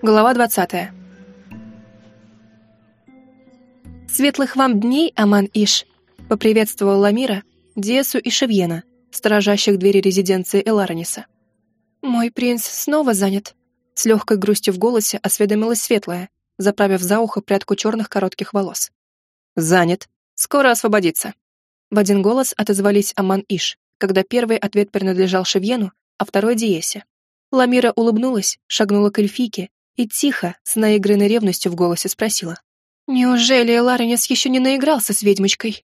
Глава 20. «Светлых вам дней, Аман Иш!» — поприветствовал Ламира, Диесу и Шевьена, сторожащих двери резиденции Эларониса. «Мой принц снова занят», — с легкой грустью в голосе осведомилась Светлая, заправив за ухо прядку черных коротких волос. «Занят. Скоро освободится». В один голос отозвались Аман Иш, когда первый ответ принадлежал Шевьену, а второй — Диесе. Ламира улыбнулась, шагнула к эльфийке и тихо, с наигранной ревностью в голосе спросила. «Неужели Ларенес еще не наигрался с ведьмочкой?»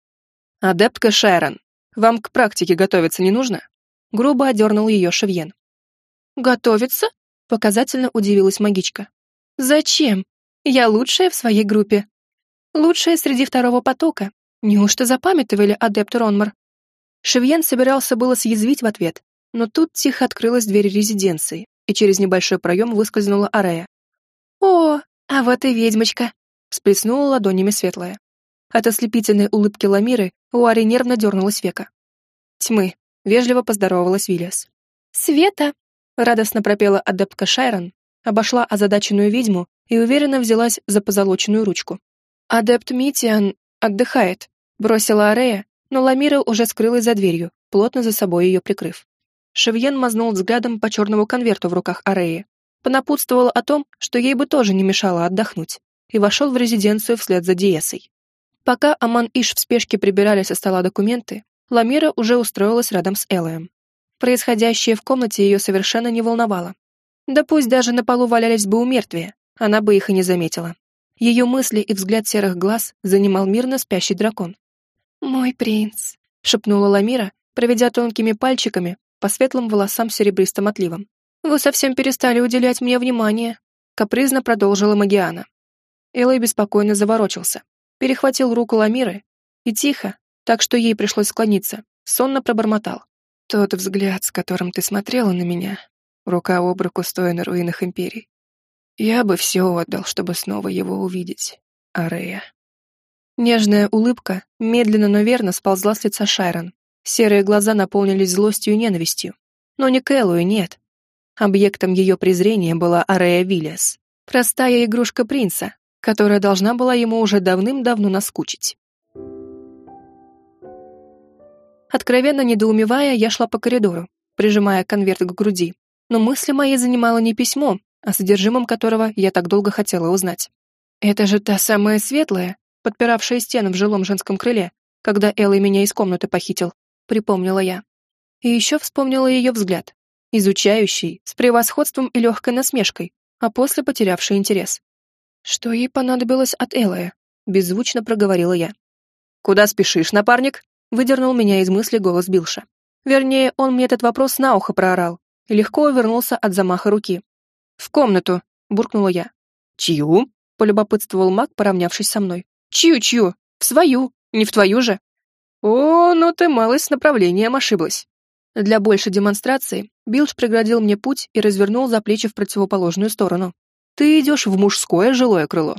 «Адептка Шайрон, вам к практике готовиться не нужно?» Грубо одернул ее Шевьен. «Готовиться?» — показательно удивилась магичка. «Зачем? Я лучшая в своей группе. Лучшая среди второго потока. Неужто запамятовали адепт Ронмар?» Шевьен собирался было съязвить в ответ, но тут тихо открылась дверь резиденции, и через небольшой проем выскользнула Арея. «О, а вот и ведьмочка!» — всплеснула ладонями светлая. От ослепительной улыбки Ламиры у Ари нервно дернулась века. «Тьмы», — вежливо поздоровалась Виллиас. «Света!» — радостно пропела адептка Шайрон, обошла озадаченную ведьму и уверенно взялась за позолоченную ручку. «Адепт Митиан отдыхает», — бросила Арея, но Ламира уже скрылась за дверью, плотно за собой ее прикрыв. Шевьен мазнул взглядом по черному конверту в руках Ареи, понапутствовал о том, что ей бы тоже не мешало отдохнуть, и вошел в резиденцию вслед за Диесой. Пока Аман Иш в спешке прибирали со стола документы, Ламира уже устроилась рядом с Элоем. Происходящее в комнате ее совершенно не волновало. Да пусть даже на полу валялись бы умертвия, она бы их и не заметила. Ее мысли и взгляд серых глаз занимал мирно спящий дракон. «Мой принц», — шепнула Ламира, проведя тонкими пальчиками по светлым волосам с серебристым отливом. «Вы совсем перестали уделять мне внимание», — капризно продолжила Магиана. Элой беспокойно заворочился, перехватил руку Ламиры и тихо, так что ей пришлось склониться, сонно пробормотал. «Тот взгляд, с которым ты смотрела на меня, рука об руку стоя на руинах Империи. Я бы все отдал, чтобы снова его увидеть, Арея». Нежная улыбка медленно, но верно сползла с лица Шайрон, Серые глаза наполнились злостью и ненавистью. Но не Кэллою, нет. Объектом ее презрения была Арея Виллиас, простая игрушка принца, которая должна была ему уже давным-давно наскучить. Откровенно недоумевая, я шла по коридору, прижимая конверт к груди, но мысли мои занимало не письмо, о содержимом которого я так долго хотела узнать. Это же та самая светлая, подпиравшая стену в жилом женском крыле, когда Элла меня из комнаты похитил припомнила я. И еще вспомнила ее взгляд, изучающий, с превосходством и легкой насмешкой, а после потерявший интерес. Что ей понадобилось от Элая? Беззвучно проговорила я. «Куда спешишь, напарник?» Выдернул меня из мысли голос Билша. Вернее, он мне этот вопрос на ухо проорал и легко увернулся от замаха руки. «В комнату», — буркнула я. «Чью?» — полюбопытствовал маг, поравнявшись со мной. «Чью-чью? В свою, не в твою же». «О, ну ты малость с направлением ошиблась». Для большей демонстрации Билш преградил мне путь и развернул за плечи в противоположную сторону. «Ты идешь в мужское жилое крыло».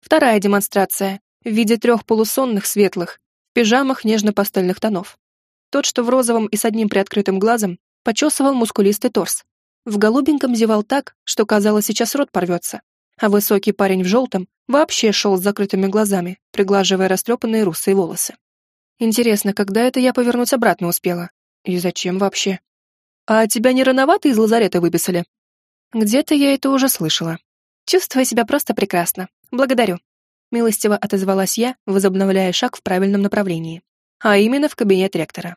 Вторая демонстрация в виде трех полусонных светлых, в пижамах нежно-пастельных тонов. Тот, что в розовом и с одним приоткрытым глазом, почесывал мускулистый торс. В голубеньком зевал так, что казалось, сейчас рот порвется. А высокий парень в желтом вообще шел с закрытыми глазами, приглаживая растрепанные русые волосы. Интересно, когда это я повернуть обратно успела? И зачем вообще? А тебя не рановато из лазарета выписали? Где-то я это уже слышала. Чувствую себя просто прекрасно. Благодарю. Милостиво отозвалась я, возобновляя шаг в правильном направлении. А именно в кабинет ректора.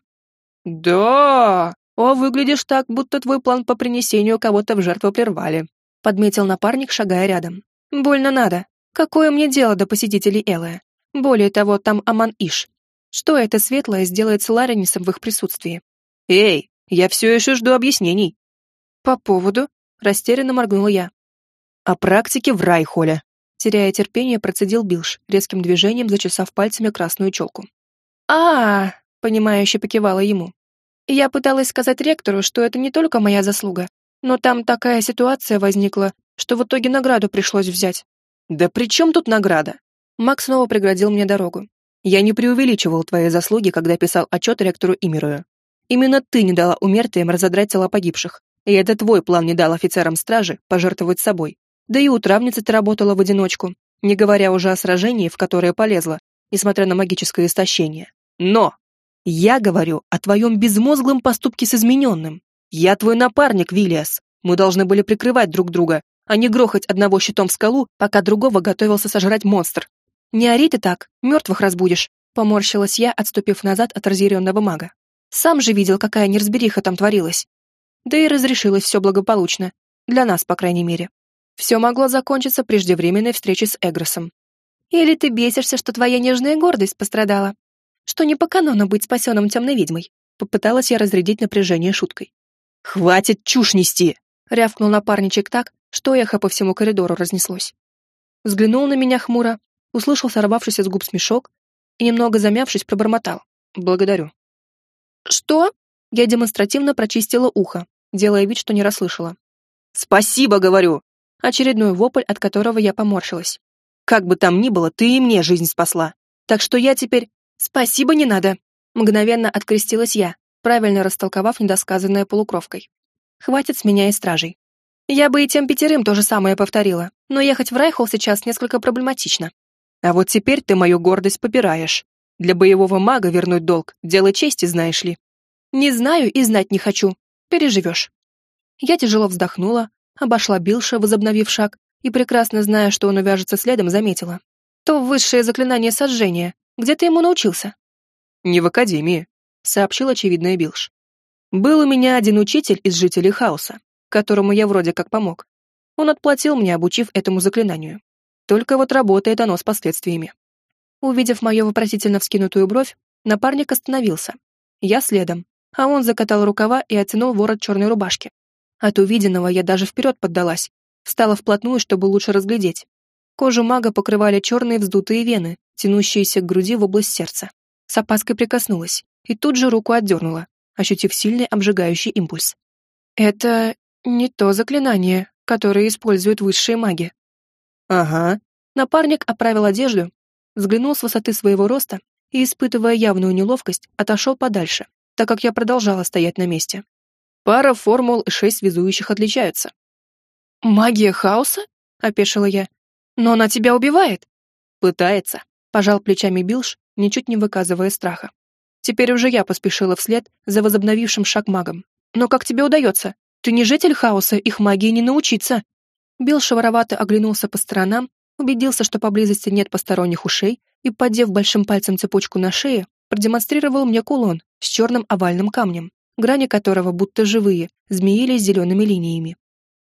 «Да! О, выглядишь так, будто твой план по принесению кого-то в жертву прервали», подметил напарник, шагая рядом. «Больно надо. Какое мне дело до посетителей Элая? Более того, там Аман Иш, что это светлое сделает с Ларенисом в их присутствии? «Эй, я все еще жду объяснений». «По поводу?» — растерянно моргнула я. «О практике в Райхоле», — теряя терпение, процедил Билш, резким движением зачесав пальцами красную челку. а, -а, -а понимающе покивала ему. «Я пыталась сказать ректору, что это не только моя заслуга, но там такая ситуация возникла, что в итоге награду пришлось взять». «Да при чем тут награда?» Макс снова преградил мне дорогу. Я не преувеличивал твои заслуги, когда писал отчет ректору Имирую. Именно ты не дала умертвиям разодрать тела погибших, и это твой план не дал офицерам стражи пожертвовать собой. Да и у травницы ты работала в одиночку, не говоря уже о сражении, в которое полезла, несмотря на магическое истощение. Но я говорю о твоем безмозглом поступке с измененным. Я твой напарник, Виллиас. Мы должны были прикрывать друг друга, а не грохать одного щитом в скалу, пока другого готовился сожрать монстр. Не ори ты так, мертвых разбудишь, поморщилась я, отступив назад от разъяренного мага. Сам же видел, какая неразбериха там творилась. Да и разрешилось все благополучно. Для нас, по крайней мере. Все могло закончиться преждевременной встречей с Эгросом. Или ты бесишься, что твоя нежная гордость пострадала? Что не по канону быть спасенным темной ведьмой? Попыталась я разрядить напряжение шуткой. «Хватит чушь нести!» — рявкнул напарничек так, что эхо по всему коридору разнеслось. Взглянул на меня хмуро, услышал сорвавшийся с губ смешок и, немного замявшись, пробормотал. «Благодарю». «Что?» Я демонстративно прочистила ухо, делая вид, что не расслышала. «Спасибо, говорю!» Очередной вопль, от которого я поморщилась. «Как бы там ни было, ты и мне жизнь спасла. Так что я теперь...» «Спасибо, не надо!» Мгновенно открестилась я, правильно растолковав недосказанное полукровкой. «Хватит с меня и стражей. Я бы и тем пятерым то же самое повторила, но ехать в Райхол сейчас несколько проблематично. А вот теперь ты мою гордость попираешь. Для боевого мага вернуть долг — дело чести, знаешь ли. Не знаю и знать не хочу. Переживешь. Я тяжело вздохнула, обошла Билша, возобновив шаг, и, прекрасно зная, что он увяжется следом, заметила. То высшее заклинание сожжения. Где ты ему научился? Не в академии, сообщил очевидное Билш. Был у меня один учитель из жителей хаоса, которому я вроде как помог. Он отплатил мне, обучив этому заклинанию. Только вот работает оно с последствиями. Увидев мою вопросительно вскинутую бровь, напарник остановился. Я следом, а он закатал рукава и оттянул ворот черной рубашки. От увиденного я даже вперед поддалась, встала вплотную, чтобы лучше разглядеть. Кожу мага покрывали черные вздутые вены, тянущиеся к груди в область сердца. С опаской прикоснулась и тут же руку отдернула, ощутив сильный обжигающий импульс. «Это не то заклинание, которое используют высшие маги». «Ага». Напарник оправил одежду, взглянул с высоты своего роста и, испытывая явную неловкость, отошел подальше, так как я продолжала стоять на месте. Пара формул и шесть связующих отличаются. «Магия хаоса?» — опешила я. «Но она тебя убивает?» «Пытается», — пожал плечами Билш, ничуть не выказывая страха. Теперь уже я поспешила вслед за возобновившим шаг магом. «Но как тебе удается? Ты не житель хаоса, их магии не научиться!» Билш воровато оглянулся по сторонам, убедился, что поблизости нет посторонних ушей, и, поддев большим пальцем цепочку на шее, продемонстрировал мне кулон с черным овальным камнем грани которого будто живые, змеились зелеными линиями.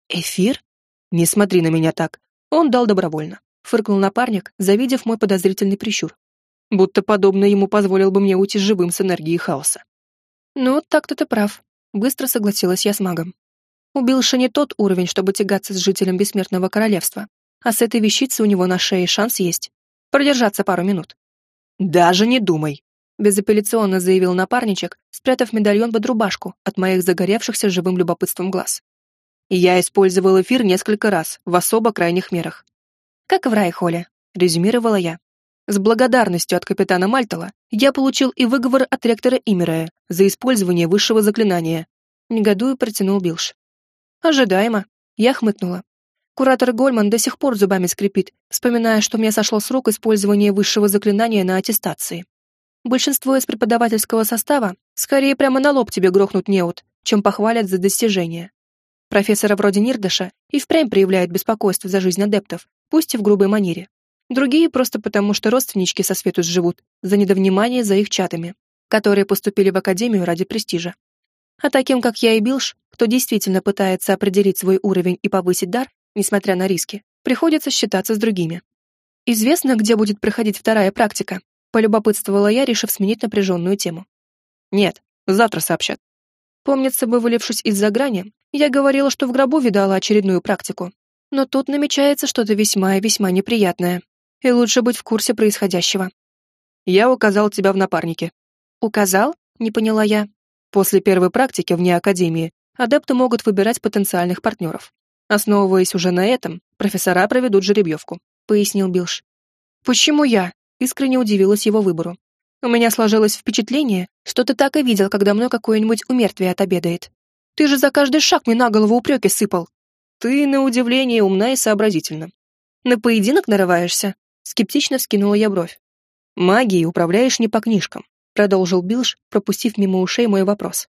«Эфир? Не смотри на меня так!» Он дал добровольно. Фыркнул напарник, завидев мой подозрительный прищур. Будто подобно ему позволил бы мне уйти живым с энергией хаоса. «Ну, так-то ты прав», — быстро согласилась я с магом. Убилша не тот уровень, чтобы тягаться с жителем Бессмертного Королевства, а с этой вещицей у него на шее шанс есть. Продержаться пару минут. «Даже не думай», безапелляционно заявил напарничек, спрятав медальон под рубашку от моих загоревшихся живым любопытством глаз. Я использовал эфир несколько раз, в особо крайних мерах. Как в Райхоле, резюмировала я. С благодарностью от капитана Мальтала я получил и выговор от ректора Имерая за использование высшего заклинания. Негодуя протянул Билш. Ожидаемо. Я хмыкнула. Куратор Гольман до сих пор зубами скрипит, вспоминая, что мне сошло с рук использование высшего заклинания на аттестации. Большинство из преподавательского состава скорее прямо на лоб тебе грохнут неуд, чем похвалят за достижения. Профессора вроде Нирдаша и впрямь проявляют беспокойство за жизнь адептов, пусть и в грубой манере. Другие просто потому, что родственнички со свету живут, за недовнимание за их чатами, которые поступили в академию ради престижа. А таким, как я и Билш, кто действительно пытается определить свой уровень и повысить дар, несмотря на риски, приходится считаться с другими. Известно, где будет проходить вторая практика, Полюбопытствовала я, решив сменить напряженную тему. Нет, завтра сообщат. Помнится, вывалившись из-за грани, я говорила, что в гробу видала очередную практику. Но тут намечается что-то весьма и весьма неприятное. И лучше быть в курсе происходящего. Я указал тебя в напарнике. Указал? Не поняла я. После первой практики вне академии адепты могут выбирать потенциальных партнеров. Основываясь уже на этом, профессора проведут жеребьевку, пояснил Билш. Почему я? искренне удивилась его выбору. «У меня сложилось впечатление, что ты так и видел, когда мной какое-нибудь умертвие отобедает. Ты же за каждый шаг мне на голову упреки сыпал». Ты, на удивление, умна и сообразительна. На поединок нарываешься? Скептично вскинула я бровь. Магией управляешь не по книжкам, продолжил Билш, пропустив мимо ушей мой вопрос.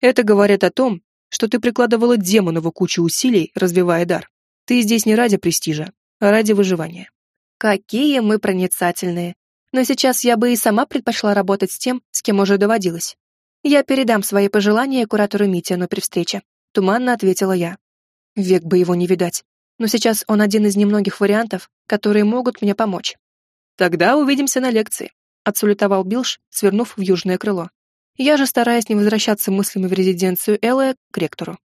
Это говорит о том, что ты прикладывала демонову кучу усилий, развивая дар. Ты здесь не ради престижа, а ради выживания. Какие мы проницательные. Но сейчас я бы и сама предпочла работать с тем, с кем уже доводилось. Я передам свои пожелания куратору Митяну при встрече. Туманно ответила я. Век бы его не видать. Но сейчас он один из немногих вариантов, которые могут мне помочь. Тогда увидимся на лекции, отсулетовал Билш, свернув в южное крыло. Я же, стараясь не возвращаться мыслями в резиденцию Эллы, к ректору.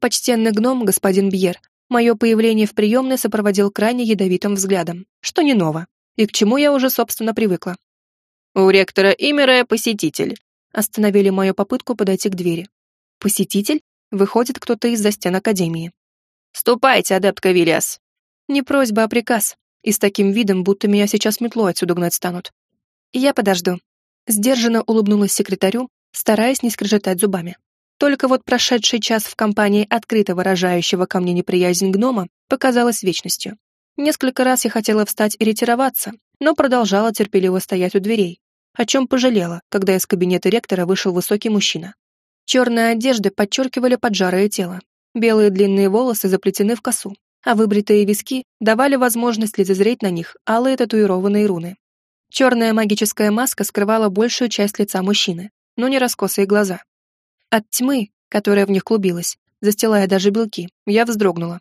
Почтенный гном, господин Бьер, мое появление в приемной сопроводил крайне ядовитым взглядом, что не ново, и к чему я уже, собственно, привыкла. «У ректора Имера посетитель», остановили мою попытку подойти к двери. «Посетитель?» Выходит кто-то из-за стен Академии. «Ступайте, адептка Виллиас!» Не просьба, а приказ. И с таким видом, будто меня сейчас метлой отсюда гнать станут. Я подожду. Сдержанно улыбнулась секретарю, стараясь не скрежетать зубами. Только вот прошедший час в компании открыто выражающего ко мне неприязнь гнома показалась вечностью. Несколько раз я хотела встать и ретироваться, но продолжала терпеливо стоять у дверей, о чем пожалела, когда из кабинета ректора вышел высокий мужчина. Черные одежды подчеркивали поджарое тело, белые длинные волосы заплетены в косу, а выбритые виски давали возможность лицезреть на них алые татуированные руны. Черная магическая маска скрывала большую часть лица мужчины, но не раскосые глаза. От тьмы, которая в них клубилась, застилая даже белки, я вздрогнула.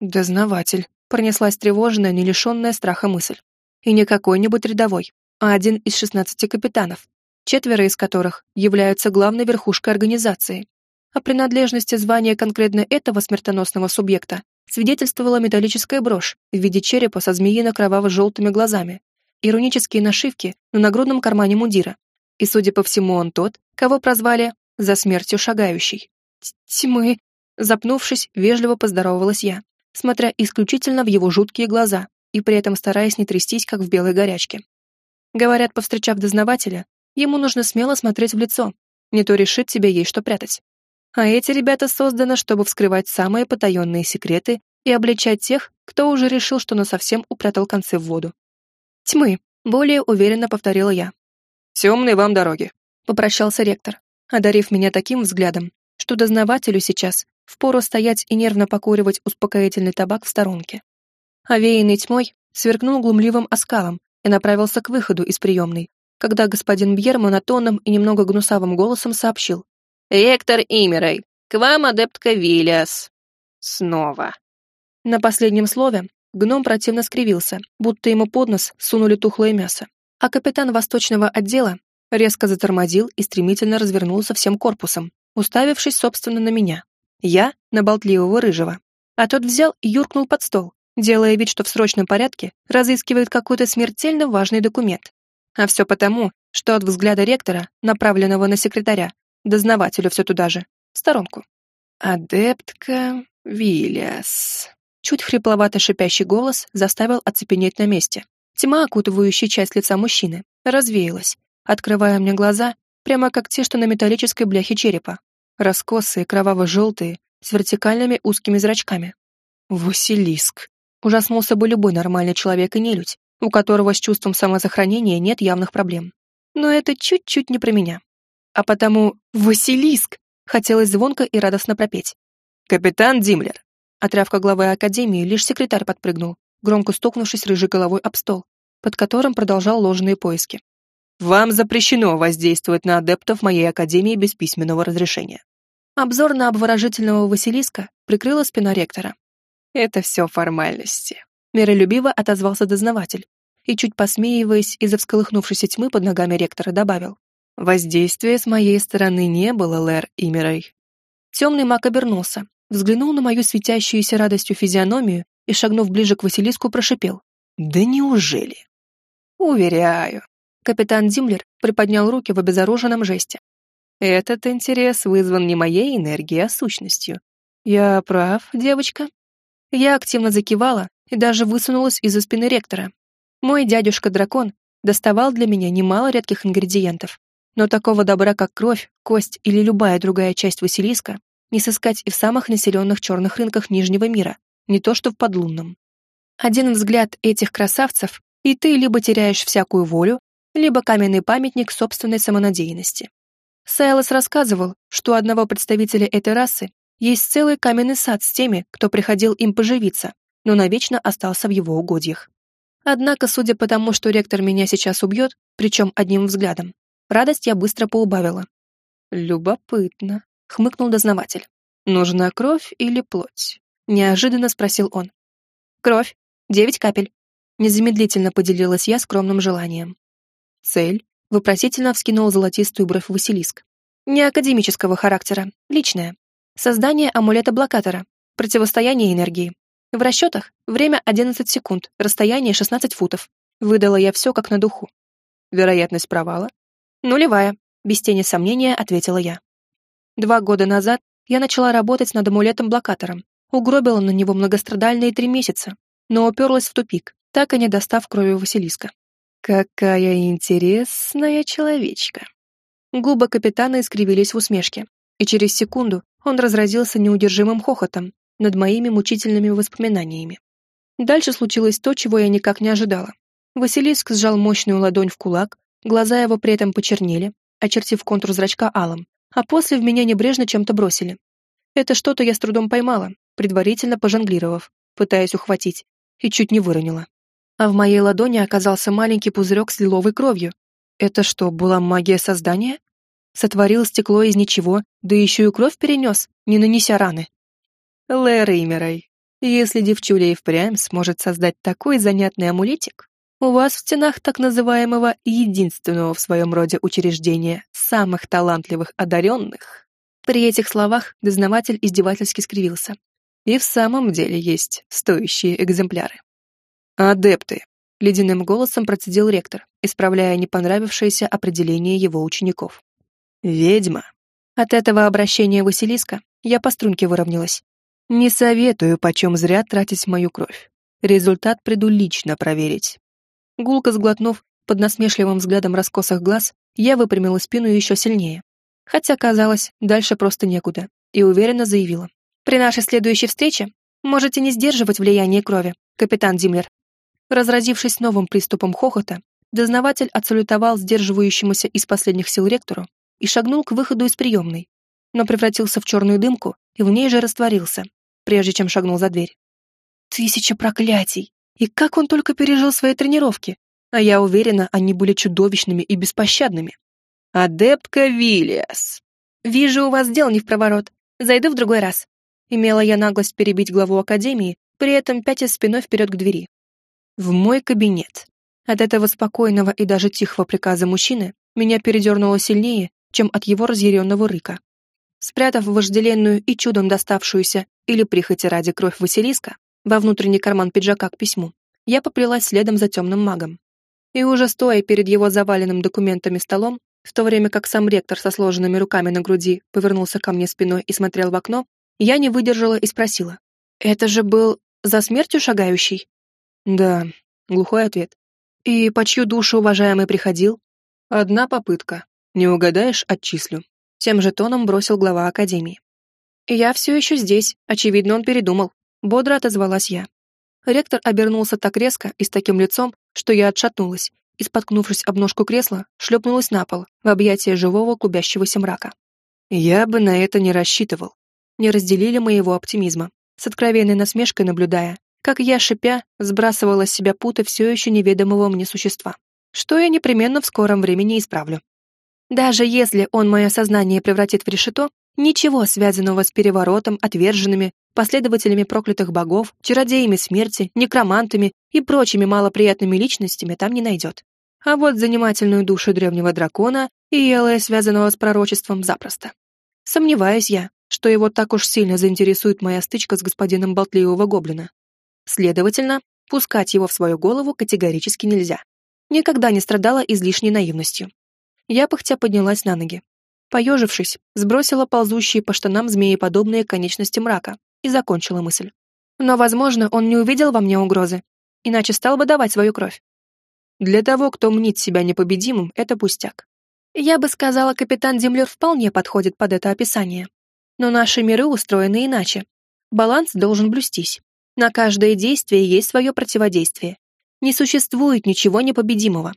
«Дознаватель», — пронеслась тревожная, не лишенная страха мысль. И не какой-нибудь рядовой, а один из шестнадцати капитанов, четверо из которых являются главной верхушкой организации. О принадлежности звания конкретно этого смертоносного субъекта свидетельствовала металлическая брошь в виде черепа со змеино-кроваво-желтыми глазами, иронические нашивки на нагрудном кармане мундира. И, судя по всему, он тот, кого прозвали «за смертью шагающий». «Тьмы!» Запнувшись, вежливо поздоровалась я, смотря исключительно в его жуткие глаза и при этом стараясь не трястись, как в белой горячке. Говорят, повстречав дознавателя, ему нужно смело смотреть в лицо, не то решит тебе ей что прятать. А эти ребята созданы, чтобы вскрывать самые потаенные секреты и обличать тех, кто уже решил, что насовсем упрятал концы в воду. «Тьмы», — более уверенно повторила я. «Темной вам дороги», — попрощался ректор, одарив меня таким взглядом, что дознавателю сейчас впору стоять и нервно покуривать успокоительный табак в сторонке. Овеянный тьмой сверкнул глумливым оскалом и направился к выходу из приемной, когда господин Бьер монотонным и немного гнусавым голосом сообщил. «Ректор Имерей, к вам адептка Виллиас. Снова». На последнем слове Гном противно скривился, будто ему под нос сунули тухлое мясо. А капитан восточного отдела резко затормозил и стремительно развернулся всем корпусом, уставившись, собственно, на меня. Я — на болтливого рыжего. А тот взял и юркнул под стол, делая вид, что в срочном порядке разыскивает какой-то смертельно важный документ. А все потому, что от взгляда ректора, направленного на секретаря, дознавателю все туда же, в сторонку. «Адептка Виллиас», Чуть хрипловато шипящий голос заставил оцепенеть на месте. Тьма, окутывающая часть лица мужчины, развеялась, открывая мне глаза, прямо как те, что на металлической бляхе черепа. Раскосые, кроваво-желтые, с вертикальными узкими зрачками. Василиск. Ужаснулся бы любой нормальный человек и нелюдь, у которого с чувством самосохранения нет явных проблем. Но это чуть-чуть не про меня. А потому «Василиск!» хотелось звонко и радостно пропеть. «Капитан Димлер, от рявка главы Академии лишь секретарь подпрыгнул, громко стукнувшись рыжей головой об стол, под которым продолжал ложные поиски. «Вам запрещено воздействовать на адептов моей Академии без письменного разрешения». Обзор на обворожительного Василиска прикрыла спина ректора. «Это все формальности», — миролюбиво отозвался дознаватель и, чуть посмеиваясь из-за всколыхнувшейся тьмы под ногами ректора, добавил. «Воздействия с моей стороны не было, Лэр Имерой». Темный маг обернулся, взглянул на мою светящуюся радостью физиономию и, шагнув ближе к Василиску, прошипел. «Да неужели?» «Уверяю». Капитан Димлер приподнял руки в обезоруженном жесте. «Этот интерес вызван не моей энергией, а сущностью. Я прав, девочка?» Я активно закивала и даже высунулась из-за спины ректора. Мой дядюшка-дракон доставал для меня немало редких ингредиентов, но такого добра, как кровь, кость или любая другая часть Василиска, не сыскать и в самых населенных черных рынках Нижнего мира, не то что в подлунном. Один взгляд этих красавцев, и ты либо теряешь всякую волю, либо каменный памятник собственной самонадеянности. Сайлос рассказывал, что у одного представителя этой расы есть целый каменный сад с теми, кто приходил им поживиться, но навечно остался в его угодьях. Однако, судя по тому, что ректор меня сейчас убьет, причем одним взглядом, радость я быстро поубавила. «Любопытно», — хмыкнул дознаватель. «Нужна кровь или плоть?» — неожиданно спросил он. «Кровь. Девять капель». Незамедлительно поделилась я скромным желанием. «Цель?» — вопросительно вскинул золотистую бровь Василиск. «Не академического характера, личное. Создание амулета-блокатора, противостояние энергии, в расчетах время 11 секунд, расстояние 16 футов. Выдала я все как на духу. Вероятность провала? Нулевая, без тени сомнения ответила я. Два года назад я начала работать над амулетом-блокатором, угробила на него многострадальные три месяца, но уперлась в тупик, так и не достав крови Василиска. Какая интересная человечка. Губы капитана искривились в усмешке, и через секунду он разразился неудержимым хохотом, над моими мучительными воспоминаниями. Дальше случилось то, чего я никак не ожидала. Василиск сжал мощную ладонь в кулак, глаза его при этом почернели, очертив контур зрачка алым, а после в меня небрежно чем-то бросили. Это что-то я с трудом поймала, предварительно пожонглировав, пытаясь ухватить, и чуть не выронила. А в моей ладони оказался маленький пузырек с лиловой кровью. Это что, была магия создания? Сотворил стекло из ничего, да еще и кровь перенес, не нанеся раны. Лэреймерой, если девчуля и впрямь сможет создать такой занятный амулетик, у вас в стенах так называемого единственного в своем роде учреждения самых талантливых одаренных. При этих словах дознаватель издевательски скривился. И в самом деле есть стоящие экземпляры. «Адепты», — ледяным голосом процедил ректор, исправляя непонравившееся определение его учеников. «Ведьма». От этого обращения Василиска я по струнке выровнялась. Не советую почем зря тратить мою кровь. Результат приду лично проверить. Гулко сглотнув под насмешливым взглядом раскосых глаз, я выпрямила спину еще сильнее. Хотя, казалось, дальше просто некуда, и уверенно заявила. «При нашей следующей встрече можете не сдерживать влияние крови, капитан Димлер». Разразившись новым приступом хохота, дознаватель отсалютовал сдерживающемуся из последних сил ректору и шагнул к выходу из приемной, но превратился в черную дымку и в ней же растворился, прежде чем шагнул за дверь. Тысяча проклятий! И как он только пережил свои тренировки! А я уверена, они были чудовищными и беспощадными. «Адептка Виллиас!» «Вижу, у вас дел не в проворот. Зайду в другой раз». Имела я наглость перебить главу Академии, при этом пятя спиной вперед к двери. В мой кабинет. От этого спокойного и даже тихого приказа мужчины меня передернуло сильнее, чем от его разъяренного рыка. Спрятав вожделенную и чудом доставшуюся или прихоти ради кровь Василиска во внутренний карман пиджака к письму, я поплелась следом за темным магом. И уже стоя перед его заваленным документами столом, в то время как сам ректор со сложенными руками на груди повернулся ко мне спиной и смотрел в окно, я не выдержала и спросила. «Это же был за смертью шагающий?» «Да», — глухой ответ. «И по чью душу уважаемый приходил?» «Одна попытка. Не угадаешь, отчислю». Тем же тоном бросил глава академии. «Я все еще здесь. Очевидно, он передумал». Бодро отозвалась я. Ректор обернулся так резко и с таким лицом, что я отшатнулась и, споткнувшись об ножку кресла, шлепнулась на пол в объятия живого клубящегося мрака. Я бы на это не рассчитывал. Не разделили моего оптимизма, с откровенной насмешкой наблюдая, как я, шипя, сбрасывала с себя путы все еще неведомого мне существа, что я непременно в скором времени исправлю. Даже если он мое сознание превратит в решето, ничего связанного с переворотом, отверженными, последователями проклятых богов, чародеями смерти, некромантами и прочими малоприятными личностями там не найдет. А вот занимательную душу древнего дракона и елая, связанного с пророчеством, запросто. Сомневаюсь я, что его так уж сильно заинтересует моя стычка с господином болтливого гоблина. Следовательно, пускать его в свою голову категорически нельзя. Никогда не страдала излишней наивностью. Я пыхтя поднялась на ноги. Поежившись, сбросила ползущие по штанам змееподобные конечности мрака и закончила мысль. Но, возможно, он не увидел во мне угрозы, иначе стал бы давать свою кровь. Для того, кто мнит себя непобедимым, это пустяк. Я бы сказала, капитан Землер вполне подходит под это описание. Но наши миры устроены иначе. Баланс должен блюстись. На каждое действие есть свое противодействие. Не существует ничего непобедимого.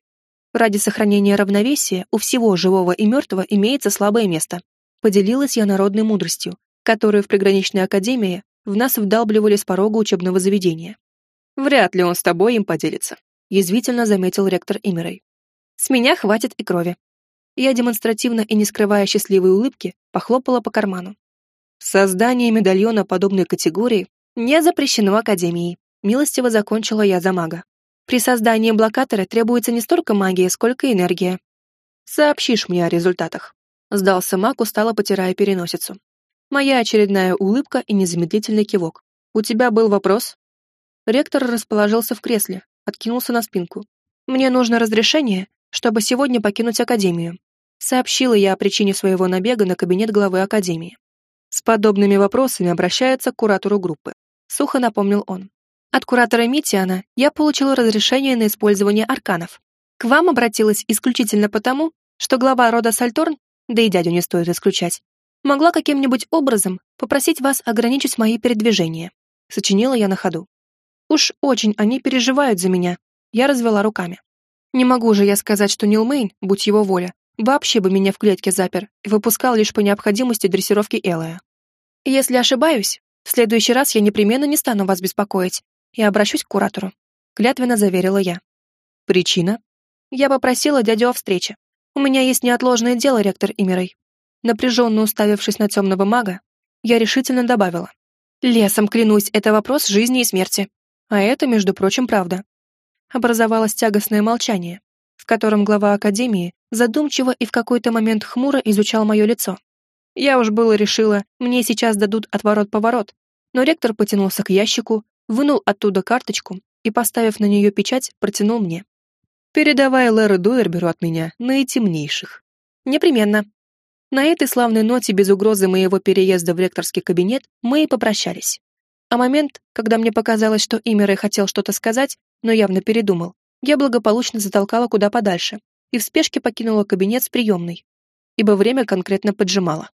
Ради сохранения равновесия у всего живого и мертвого имеется слабое место. Поделилась я народной мудростью, которую в приграничной академии в нас вдалбливали с порога учебного заведения. «Вряд ли он с тобой им поделится», — язвительно заметил ректор Имерой. «С меня хватит и крови». Я демонстративно и не скрывая счастливой улыбки похлопала по карману. Создание медальона подобной категории не запрещено Академией. Милостиво закончила я за мага. При создании блокатора требуется не столько магия, сколько энергия. Сообщишь мне о результатах. Сдался маг, устало потирая переносицу. Моя очередная улыбка и незамедлительный кивок. «У тебя был вопрос?» Ректор расположился в кресле, откинулся на спинку. «Мне нужно разрешение, чтобы сегодня покинуть Академию». Сообщила я о причине своего набега на кабинет главы Академии. С подобными вопросами обращается к куратору группы. Сухо напомнил он. От куратора Митиана я получила разрешение на использование арканов. К вам обратилась исключительно потому, что глава рода Сальторн, да и дядю не стоит исключать, могла каким-нибудь образом попросить вас ограничить мои передвижения. Сочинила я на ходу. Уж очень они переживают за меня. Я развела руками. Не могу же я сказать, что Нилмейн, будь его воля, вообще бы меня в клетке запер и выпускал лишь по необходимости дрессировки Элая. Если ошибаюсь, в следующий раз я непременно не стану вас беспокоить и обращусь к куратору. Клятвенно заверила я. Причина? Я попросила дядю о встрече. У меня есть неотложное дело, ректор Имерой. Напряженно уставившись на темного мага, я решительно добавила. Лесом, клянусь, это вопрос жизни и смерти. А это, между прочим, правда. Образовалось тягостное молчание, в котором глава Академии задумчиво и в какой-то момент хмуро изучал мое лицо. Я уж было решила, мне сейчас дадут отворот-поворот, но ректор потянулся к ящику, вынул оттуда карточку и, поставив на нее печать, протянул мне. «Передавай Лэру Дуэрберу от меня наитемнейших». «Непременно», на этой славной ноте без угрозы моего переезда в ректорский кабинет мы и попрощались. А момент, когда мне показалось, что Имерой хотел что-то сказать, но явно передумал, я благополучно затолкала куда подальше и в спешке покинула кабинет с приемной, ибо время конкретно поджимало.